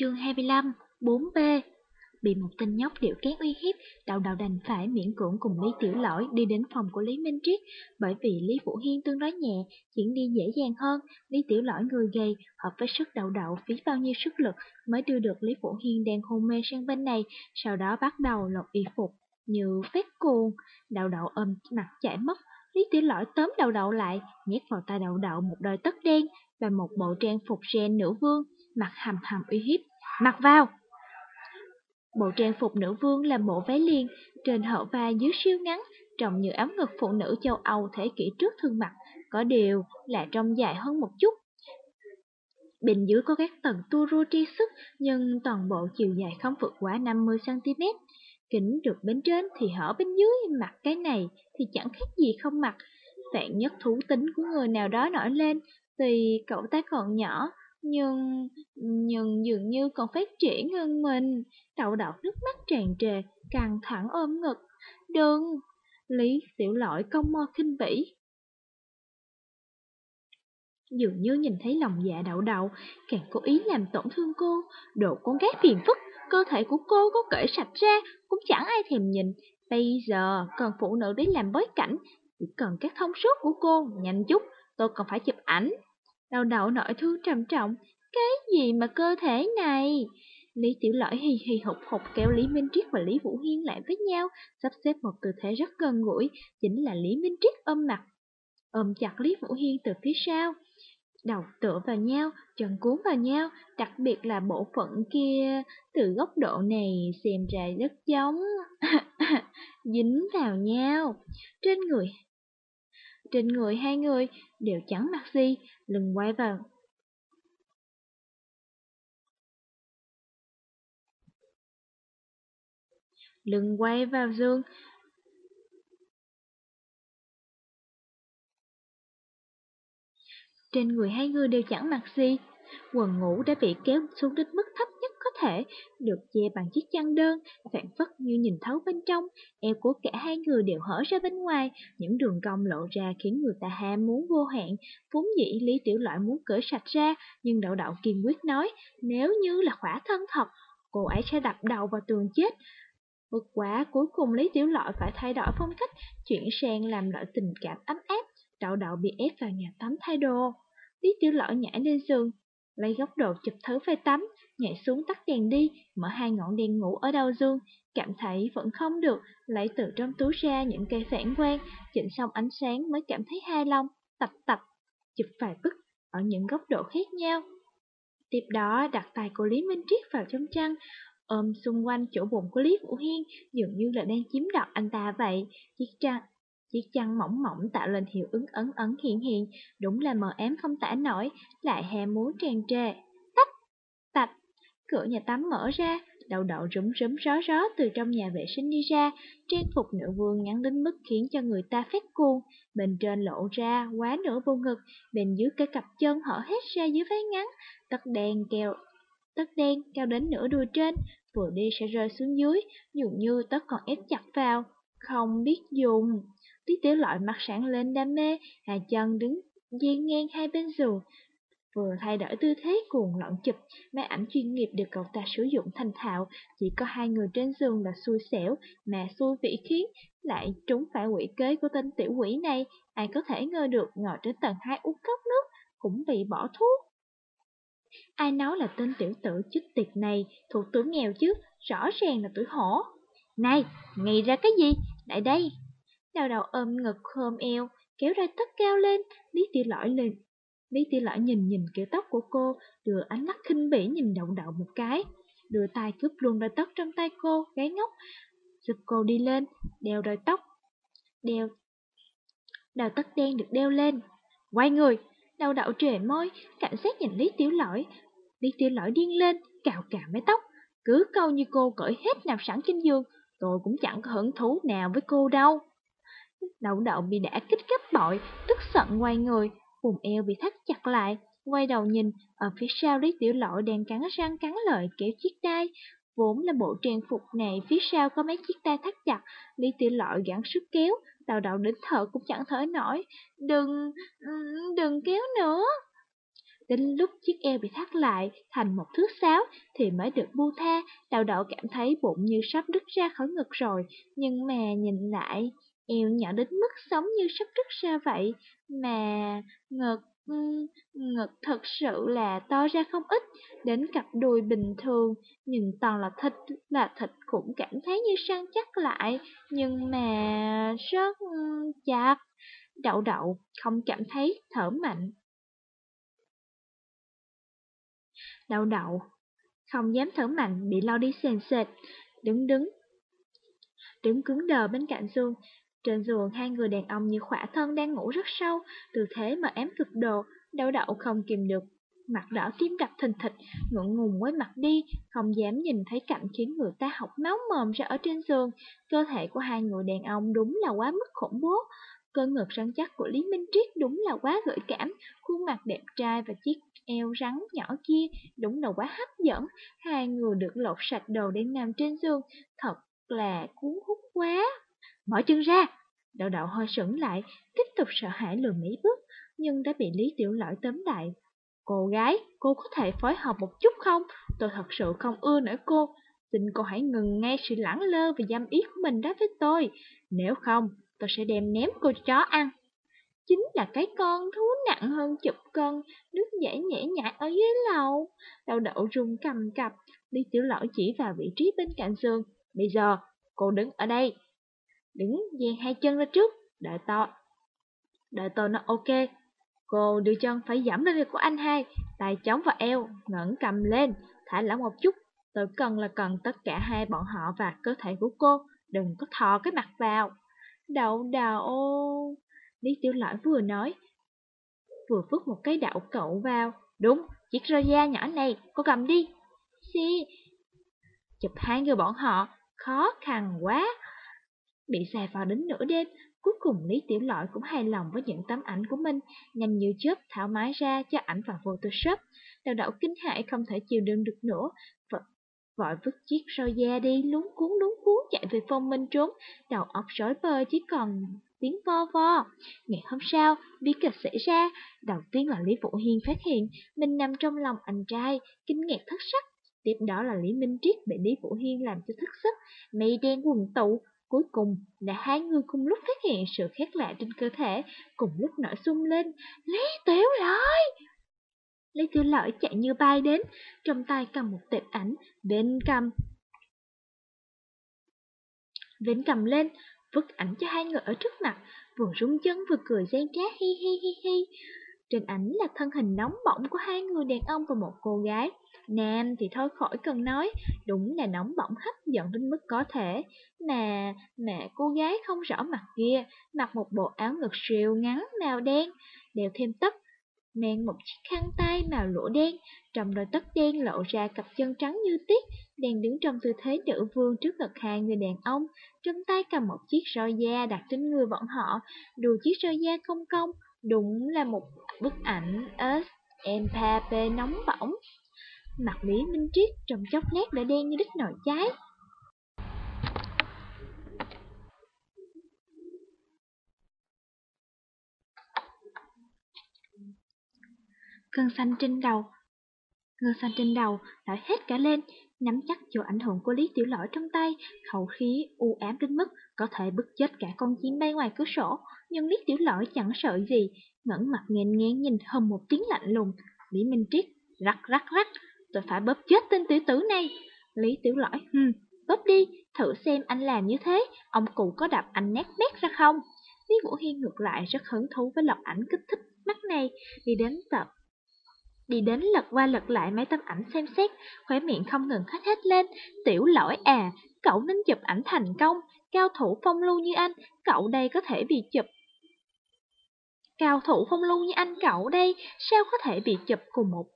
Chương 25, 4B Bị một tên nhóc điệu kén uy hiếp, đạo đạo đành phải miễn cưỡng cùng Lý Tiểu Lỗi đi đến phòng của Lý Minh Triết, bởi vì Lý Vũ Hiên tương đối nhẹ, chuyển đi dễ dàng hơn. Lý Tiểu Lỗi người gầy, hợp với sức đạo đạo phí bao nhiêu sức lực mới đưa được Lý Vũ Hiên đang hôn mê sang bên này, sau đó bắt đầu lột y phục, như phép cuồng, đạo đạo ôm mặt chảy mất. Lý Tiểu Lỗi tóm đầu đậu lại, nhét vào tay đầu đậu một đôi tất đen và một bộ trang phục gen nữ vương, mặt hầm hầm uy hiếp. Mặc vào! Bộ trang phục nữ vương là bộ váy liền, trên hở vai dưới siêu ngắn, trông như áo ngực phụ nữ châu Âu thế kỷ trước thương mặt, có điều là trông dài hơn một chút. Bên dưới có các tầng tua rua tri sức, nhưng toàn bộ chiều dài không vượt quá 50cm. Kính được bên trên thì hở bên dưới, mặc cái này thì chẳng khác gì không mặc. Vạn nhất thú tính của người nào đó nổi lên, thì cậu ta còn nhỏ, nhưng, nhưng dường như còn phát triển hơn mình. Đậu đậu nước mắt tràn trề, căng thẳng ôm ngực. Đừng! Lý tiểu lỗi công mo khinh bỉ. Dường như nhìn thấy lòng dạ đậu đậu, càng cố ý làm tổn thương cô. Đồ con gái phiền phức, cơ thể của cô có cởi sạch ra, cũng chẳng ai thèm nhìn. Bây giờ, cần phụ nữ đến làm bối cảnh, chỉ cần các thông số của cô, nhanh chút, tôi còn phải chụp ảnh. Đầu nổi thương trầm trọng, cái gì mà cơ thể này? Lý Tiểu Lõi hì hì hụt hụt kéo Lý Minh Triết và Lý Vũ Hiên lại với nhau, sắp xếp một tư thế rất gần gũi, chính là Lý Minh Triết ôm mặt. Ôm chặt Lý Vũ Hiên từ phía sau, đầu tựa vào nhau, chân cuốn vào nhau, đặc biệt là bộ phận kia, từ góc độ này xem ra rất giống, dính vào nhau, trên người. Trên người hai người đều chẳng mặc gì, lưng quay vào lưng quay vào giường. Trên người hai người đều chẳng mặc gì, quần ngủ đã bị kéo xuống đến mức thấp có thể, được che bằng chiếc chăn đơn, phản phất như nhìn thấu bên trong, eo của cả hai người đều hở ra bên ngoài, những đường cong lộ ra khiến người ta ham muốn vô hạn, vốn dĩ Lý Tiểu Loại muốn cởi sạch ra, nhưng đậu đậu kiên quyết nói, nếu như là khỏa thân thật, cô ấy sẽ đập đầu vào tường chết, Bực quá cuối cùng Lý Tiểu Lọi phải thay đổi phong cách, chuyển sang làm loại tình cảm ấm áp, đậu đậu bị ép vào nhà tắm thay đồ. Lý Tiểu Lọi nhảy lên giường, lấy góc độ chụp thứ phê tắm, nhảy xuống tắt đèn đi, mở hai ngọn đèn ngủ ở đầu giường, cảm thấy vẫn không được, lấy từ trong túi ra những cây phản quang, chỉnh xong ánh sáng mới cảm thấy hài lòng, tập tập, chụp vài bức ở những góc độ khác nhau. Tiếp đó đặt tay của Lý Minh Triết vào trong chăn, ôm xung quanh chỗ bụng của Lý Vũ Hiên, dường như là đang chiếm đoạt anh ta vậy. Chiếc chăn, chiếc chăn mỏng mỏng tạo lên hiệu ứng ấn ấn hiện hiện, đúng là mờ ám không tả nổi, lại hè muốn tràn trề. Tách, tạch, cửa nhà tắm mở ra, đầu đậu rúm rúm ró ró từ trong nhà vệ sinh đi ra, trang phục nữ vương ngắn đến mức khiến cho người ta phát cuồng, bên trên lộ ra quá nửa vô ngực, bên dưới cái cặp chân hở hết ra dưới váy ngắn, tất đen keo tất đen cao đến nửa đùi trên, vừa đi sẽ rơi xuống dưới, dường như tất còn ép chặt vào, không biết dùng. Tiết tiểu loại mặt sẵn lên đam mê, hai chân đứng dây ngang hai bên giường, vừa thay đổi tư thế cuồng loạn chụp, máy ảnh chuyên nghiệp được cậu ta sử dụng thành thạo, chỉ có hai người trên giường là xui xẻo, mà xui vị khiến, lại trúng phải quỷ kế của tên tiểu quỷ này, ai có thể ngờ được ngồi trên tầng hai uống cốc nước, cũng bị bỏ thuốc. Ai nói là tên tiểu tử chích tiệt này thuộc tuổi nghèo chứ, rõ ràng là tuổi hổ. Này, nghĩ ra cái gì? Lại đây. Đầu đầu ôm ngực khom eo, kéo ra tất cao lên, Lý Tiểu Lõi lên. Lý Tiểu Lõi nhìn nhìn kiểu tóc của cô, đưa ánh mắt khinh bỉ nhìn đậu đậu một cái. Đưa tay cướp luôn đôi tóc trong tay cô, gái ngốc. Giúp cô đi lên, đeo đôi tóc. Đeo. Đầu tất đen được đeo lên. Quay người, đầu đậu trề môi, cảnh sát nhìn Lý Tiểu Lõi, Lý tiểu lõi điên lên, cào cào mái tóc. Cứ câu như cô cởi hết nạp sẵn trên giường, tôi cũng chẳng có hứng thú nào với cô đâu. Đậu đậu bị đã kích gấp bội, tức giận quay người, vùng eo bị thắt chặt lại, quay đầu nhìn, ở phía sau Lý Tiểu Lội đang cắn răng cắn lợi kéo chiếc đai. Vốn là bộ trang phục này, phía sau có mấy chiếc đai thắt chặt, Lý Tiểu Lội gắng sức kéo, đào đậu đến thở cũng chẳng thở nổi. Đừng, đừng kéo nữa. Đến lúc chiếc eo bị thắt lại thành một thước sáo thì mới được bu tha, đào đậu cảm thấy bụng như sắp đứt ra khỏi ngực rồi, nhưng mà nhìn lại, eo nhỏ đến mức sống như sắp rứt ra vậy, mà ngực, ừ, ngực thật sự là to ra không ít, đến cặp đùi bình thường, nhìn toàn là thịt, là thịt cũng cảm thấy như săn chắc lại, nhưng mà rất ừ, chặt. Đậu đậu không cảm thấy thở mạnh. Đậu đậu không dám thở mạnh bị lao đi sền sệt, đứng đứng. Đứng cứng đờ bên cạnh giường, trên giường hai người đàn ông như khỏa thân đang ngủ rất sâu, tư thế mà ém cực độ, đau đậu không kìm được. Mặt đỏ tim đập thình thịch, ngượng ngùng quay mặt đi, không dám nhìn thấy cảnh khiến người ta học máu mồm ra ở trên giường. Cơ thể của hai người đàn ông đúng là quá mức khủng bố. Cơ ngực rắn chắc của Lý Minh Triết đúng là quá gợi cảm, khuôn mặt đẹp trai và chiếc eo rắn nhỏ kia đúng là quá hấp dẫn. Hai người được lột sạch đầu đang nằm trên giường, thật là cuốn hút quá. Mở chân ra! Đậu đậu hơi sững lại, tiếp tục sợ hãi lùi mấy bước, nhưng đã bị Lý Tiểu Lỗi tóm lại. Cô gái, cô có thể phối hợp một chút không? Tôi thật sự không ưa nổi cô. Xin cô hãy ngừng ngay sự lẳng lơ và dâm ý của mình đó với tôi. Nếu không, tôi sẽ đem ném cô chó ăn. Chính là cái con thú nặng hơn chục cân, nước dễ nhẹ nhại ở dưới lầu. Đậu đậu rung cầm cập, Lý Tiểu Lỗi chỉ vào vị trí bên cạnh giường. Bây giờ, cô đứng ở đây. Đứng dàn hai chân ra trước, đợi to. Đợi tôi nó ok. Cô đưa chân phải giảm lên của anh hai, tay chống vào eo, ngẩng cầm lên, thả lỏng một chút. Tôi cần là cần tất cả hai bọn họ và cơ thể của cô, đừng có thò cái mặt vào. Đậu đậu... Lý Tiểu Lõi vừa nói, vừa vứt một cái đậu cậu vào. Đúng, chiếc rơ da nhỏ này, cô cầm đi. Xì, chụp hai người bọn họ, khó khăn quá. Bị xài vào đến nửa đêm, cuối cùng Lý Tiểu Lọi cũng hài lòng với những tấm ảnh của mình, nhanh như chớp thảo mái ra cho ảnh vào Photoshop. đầu đậu kinh hãi không thể chịu đựng được nữa, vội vứt chiếc roi da đi lúng cuốn lúng cuốn chạy về phong minh trốn, đầu óc rối bời chỉ còn tiếng vo vo. Ngày hôm sau, bi kịch xảy ra, đầu tiên là Lý Vũ Hiên phát hiện mình nằm trong lòng anh trai, kinh ngạc thất sắc. Tiếp đó là Lý Minh Triết bị Lý Vũ Hiên làm cho thất sắc, mây đen quần tụ. Cuối cùng là hai người cùng lúc phát hiện sự khác lạ trên cơ thể, cùng lúc nổi sung lên. Lý Tiểu Lợi! Lý Tiểu Lợi chạy như bay đến, trong tay cầm một tệp ảnh, bên cầm. vĩnh cầm lên, vứt ảnh cho hai người ở trước mặt, vừa rung chân vừa cười gian trá hi hi hi hi. Trên ảnh là thân hình nóng bỏng của hai người đàn ông và một cô gái. Nam thì thôi khỏi cần nói, đúng là nóng bỏng hấp dẫn đến mức có thể. Mà, mà cô gái không rõ mặt kia, mặc một bộ áo ngực siêu ngắn màu đen, đều thêm tất, mang một chiếc khăn tay màu lụa đen, trong đôi tất đen lộ ra cặp chân trắng như tuyết, đang đứng trong tư thế nữ vương trước ngực hai người đàn ông, trong tay cầm một chiếc roi da đặt trên người bọn họ, đùa chiếc roi da công công, đúng là một bức ảnh S nóng bỏng. Mặt Lý Minh Triết trong chốc lát đã đen như đít nồi cháy. Cơn xanh trên đầu Ngơ xanh trên đầu nổi hết cả lên, nắm chắc chỗ ảnh hưởng của Lý Tiểu Lỗi trong tay, khẩu khí u ám đến mức có thể bức chết cả con chim bay ngoài cửa sổ, nhưng Lý Tiểu Lỗi chẳng sợ gì, ngẩng mặt nghẹn ngang nhìn hầm một tiếng lạnh lùng. Lý Minh Triết, rắc rắc rắc, tôi phải bóp chết tên tiểu tử này. Lý Tiểu Lỗi, hừm, bóp đi, thử xem anh làm như thế, ông cụ có đập anh nét nét ra không? Lý Vũ Hiên ngược lại rất hứng thú với lọc ảnh kích thích mắt này, đi đến tập đi đến lật qua lật lại mấy tấm ảnh xem xét, khóe miệng không ngừng khách hết lên. Tiểu lỗi à, cậu nên chụp ảnh thành công, cao thủ phong lưu như anh, cậu đây có thể bị chụp. Cao thủ phong lưu như anh cậu đây, sao có thể bị chụp cùng một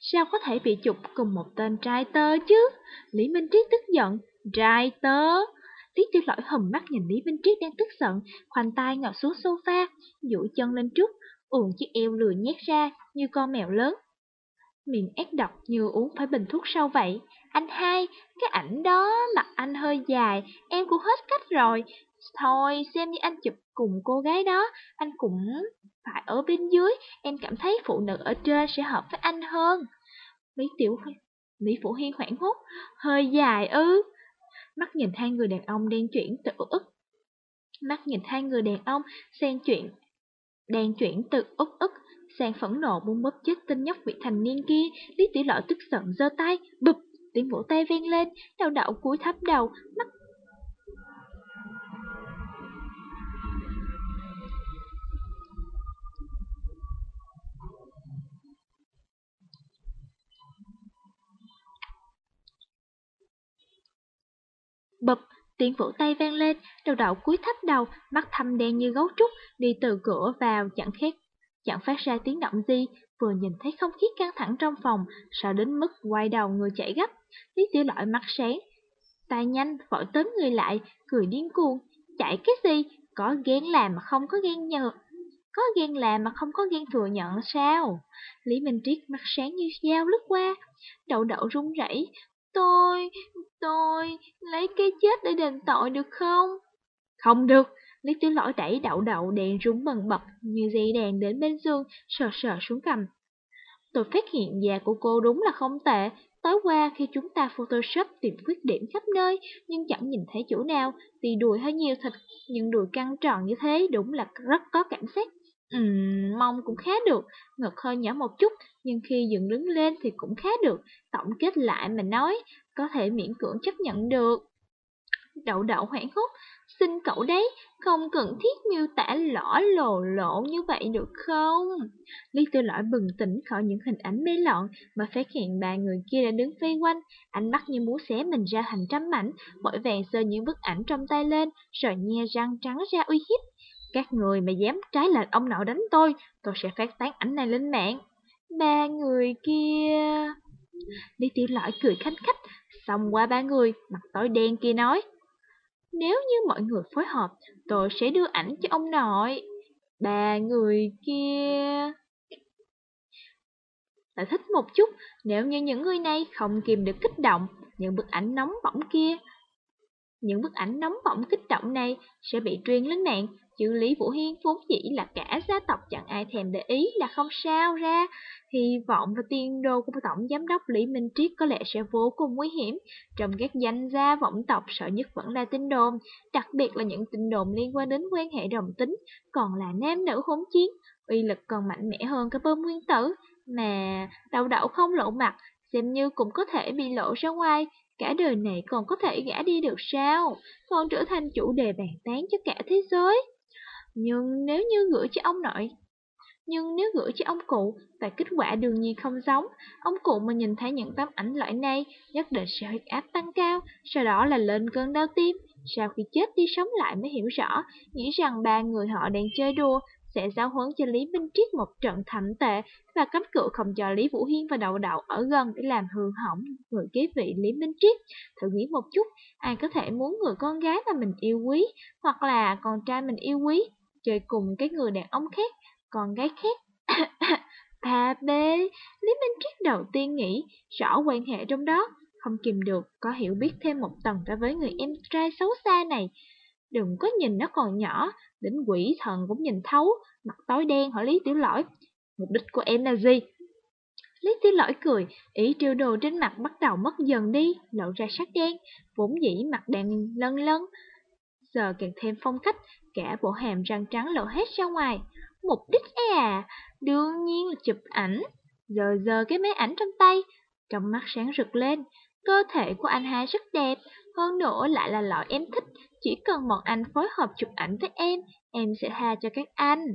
Sao có thể bị chụp cùng một tên trai tơ chứ? Lý Minh Triết tức giận, trai tơ. Lý Tiểu Lỗi hầm mắt nhìn Lý Minh Triết đang tức giận, khoanh tay ngồi xuống sofa, duỗi chân lên trước, uồn chiếc eo lười nhét ra như con mèo lớn. Miệng ác độc như uống phải bình thuốc sâu vậy. Anh hai, cái ảnh đó mặt anh hơi dài, em cũng hết cách rồi. Thôi, xem như anh chụp cùng cô gái đó, anh cũng phải ở bên dưới, em cảm thấy phụ nữ ở trên sẽ hợp với anh hơn. Lý Tiểu Lý Phủ Hiên hoảng hốt, hơi dài ư. Mắt nhìn hai người đàn ông đang chuyển từ ức Mắt nhìn hai người đàn ông xen chuyện đang chuyển từ ức ức sang phẫn nộ buông bóp chết tên nhóc vị thành niên kia, Lý Tiểu Lợi tức giận giơ tay, bụp, tiếng vỗ tay vang lên, đầu đậu cúi thấp đầu, mắt. Bập, tiếng vỗ tay vang lên, đầu đậu cúi thấp đầu, mắt thâm đen như gấu trúc, đi từ cửa vào chẳng khét, chẳng phát ra tiếng động gì, vừa nhìn thấy không khí căng thẳng trong phòng, sợ đến mức quay đầu người chạy gấp. Lý tiểu loại mắt sáng, tay nhanh, vội tóm người lại, cười điên cuồng, chạy cái gì, có ghen làm mà không có ghen nhờ, có ghen làm mà không có ghen thừa nhận sao? Lý Minh Triết mắt sáng như dao lướt qua, đậu đậu run rẩy, Tôi, tôi lấy cái chết để đền tội được không? Không được, Lý Tiểu Lỗi đẩy đậu đậu đèn rúng bần bật như dây đèn đến bên giường, sờ sờ xuống cầm. Tôi phát hiện da của cô đúng là không tệ. Tối qua khi chúng ta photoshop tìm khuyết điểm khắp nơi, nhưng chẳng nhìn thấy chỗ nào, thì đùi hơi nhiều thịt, nhưng đùi căng tròn như thế đúng là rất có cảm giác. Ừm, mông cũng khá được, ngực hơi nhỏ một chút, nhưng khi dựng đứng lên thì cũng khá được. Tổng kết lại mà nói, có thể miễn cưỡng chấp nhận được. Đậu đậu hoảng hốt, xin cậu đấy, không cần thiết miêu tả lõ lồ lộ như vậy được không? Lý tư lõi bừng tỉnh khỏi những hình ảnh mê lọn mà phát hiện ba người kia đã đứng vây quanh, ánh mắt như muốn xé mình ra thành trăm mảnh, vội vàng sơ những bức ảnh trong tay lên, rồi nhe răng trắng ra uy hiếp. Các người mà dám trái lệnh ông nội đánh tôi, tôi sẽ phát tán ảnh này lên mạng. Ba người kia... Lý tiểu lõi cười khanh khách, xong qua ba người, mặt tối đen kia nói. Nếu như mọi người phối hợp, tôi sẽ đưa ảnh cho ông nội. Ba người kia... Lại thích một chút, nếu như những người này không kìm được kích động, những bức ảnh nóng bỏng kia. Những bức ảnh nóng bỏng kích động này sẽ bị truyền lên mạng, Chữ Lý Vũ Hiên vốn dĩ là cả gia tộc chẳng ai thèm để ý là không sao ra. Hy vọng và tiên đồ của Tổng Giám đốc Lý Minh Triết có lẽ sẽ vô cùng nguy hiểm. Trong các danh gia vọng tộc sợ nhất vẫn là tin đồn, đặc biệt là những tin đồn liên quan đến quan hệ đồng tính, còn là nam nữ hỗn chiến, uy lực còn mạnh mẽ hơn cả bơm nguyên tử. Mà đầu đậu không lộ mặt, xem như cũng có thể bị lộ ra ngoài, cả đời này còn có thể gã đi được sao, còn trở thành chủ đề bàn tán cho cả thế giới. Nhưng nếu như gửi cho ông nội nhưng nếu gửi cho ông cụ, và kết quả đương nhiên không giống. Ông cụ mà nhìn thấy những tấm ảnh loại này, nhất định sẽ huyết áp tăng cao, sau đó là lên cơn đau tim. Sau khi chết đi sống lại mới hiểu rõ, nghĩ rằng ba người họ đang chơi đùa, sẽ giáo huấn cho Lý Minh Triết một trận thạnh tệ và cấm cự không cho Lý Vũ Hiên và Đậu Đậu ở gần để làm hư hỏng người kế vị Lý Minh Triết. Thử nghĩ một chút, ai có thể muốn người con gái mà mình yêu quý, hoặc là con trai mình yêu quý, chơi cùng cái người đàn ông khác, con gái khác. à bê, Lý Minh Triết đầu tiên nghĩ rõ quan hệ trong đó, không kìm được, có hiểu biết thêm một tầng ra với người em trai xấu xa này. Đừng có nhìn nó còn nhỏ, đỉnh quỷ thần cũng nhìn thấu, mặt tối đen hỏi Lý Tiểu Lỗi. Mục đích của em là gì? Lý Tiểu Lỗi cười, ý trêu đồ trên mặt bắt đầu mất dần đi, lộ ra sắc đen, vốn dĩ mặt đang lân lân. Giờ càng thêm phong cách, cả bộ hàm răng trắng lộ hết ra ngoài. Mục đích à, đương nhiên là chụp ảnh. Giờ giờ cái máy ảnh trong tay, trong mắt sáng rực lên. Cơ thể của anh hai rất đẹp, hơn nữa lại là loại em thích. Chỉ cần bọn anh phối hợp chụp ảnh với em, em sẽ tha cho các anh.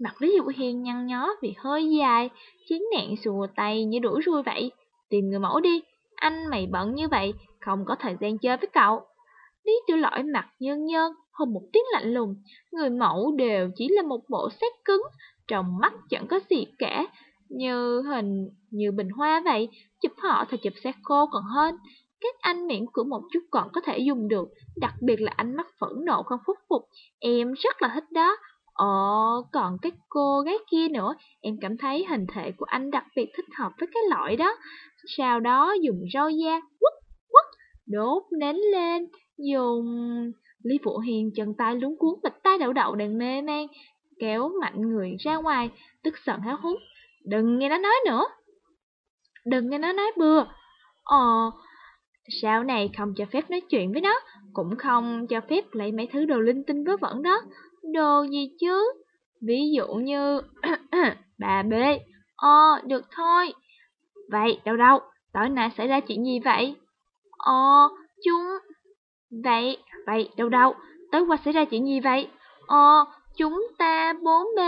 Mặt Lý dụ Hiền nhăn nhó vì hơi dài, chiến nạn xùa tay như đuổi ruồi vậy. Tìm người mẫu đi, anh mày bận như vậy, không có thời gian chơi với cậu. Lý tiểu lõi mặt nhơn nhơn, hồn một tiếng lạnh lùng, người mẫu đều chỉ là một bộ xét cứng, trong mắt chẳng có gì cả, như hình, như bình hoa vậy, chụp họ thì chụp xác khô còn hơn. Các anh miệng của một chút còn có thể dùng được, đặc biệt là ánh mắt phẫn nộ không phúc phục, em rất là thích đó. Ồ, còn cái cô gái kia nữa, em cảm thấy hình thể của anh đặc biệt thích hợp với cái loại đó. Sau đó dùng rau da, quất, đốt nến lên, dùng Lý Phụ Hiền chân tay lúng cuốn bịch tay đậu đậu đang mê man, kéo mạnh người ra ngoài, tức giận háo hức. Đừng nghe nó nói nữa. Đừng nghe nó nói bừa. Ờ, sau này không cho phép nói chuyện với nó, cũng không cho phép lấy mấy thứ đồ linh tinh vớ vẩn đó. Đồ gì chứ? Ví dụ như... bà B. Ờ, được thôi. Vậy, đâu đâu, tối nay xảy ra chuyện gì vậy? Ờ, chúng... Vậy, vậy, đâu đâu, tối qua xảy ra chuyện gì vậy? Ờ, chúng ta bốn b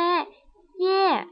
Yeah.